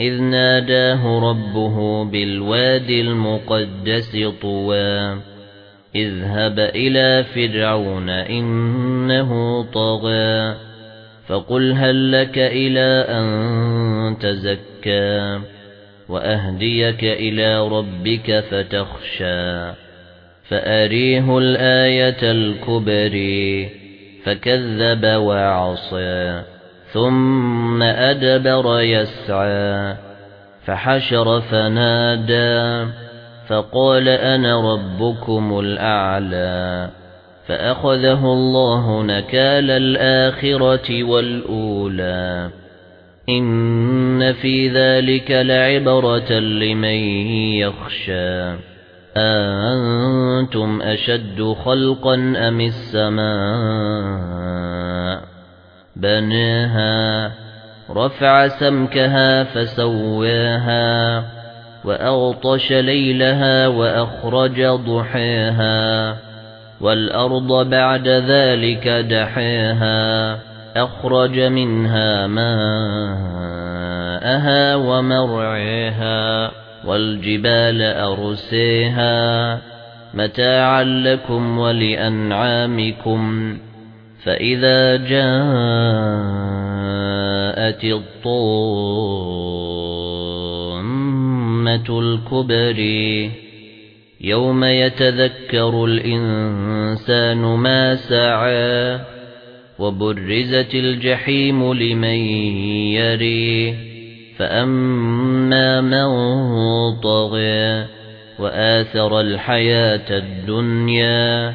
إذ ناداه ربه بالواد المقدس طوى اذهب إلى فرعون إنه طغى فقل هل لك إلى أن تزكى وأهديك إلى ربك فتخشى فأريه الآية الكبري فكذب وعصى. ثُمَّ أَدْبَرَ يَسْعَى فَحَشَرَ فَنَادَى فَقَالَ أَنَا رَبُّكُمُ الْأَعْلَى فَأَخَذَهُ اللَّهُ نَكَالَ الْآخِرَةِ وَالْأُولَى. إِنَّ فِي ذَلِكَ لَعِبْرَةً لِمَن يَخْشَى. أَأَنتُمْ أَشَدُّ خَلْقًا أَمِ السَّمَاءُ؟ بناها رفع سمكها فسواها وأغطش ليلها وأخرج ضحيها والأرض بعد ذلك دحيها أخرج منها ماءها ومرعيها والجبال أرسيها متاعا لكم ولأنعامكم. فإذا جاءت الطامة الكبري يوم يتذكر الإنسان ما سعى وبرزت الجحيم لمن يري فأما من طغى وآثر الحياة الدنيا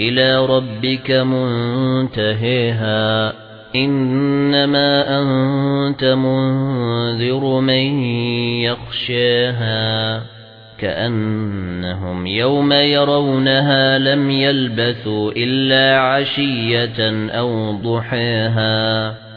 إلى ربك منتهيها. إنما أنت منذر من يخشاها. كأنهم يوم يرونها لم يلبثوا إلا عشية أو ضحاها.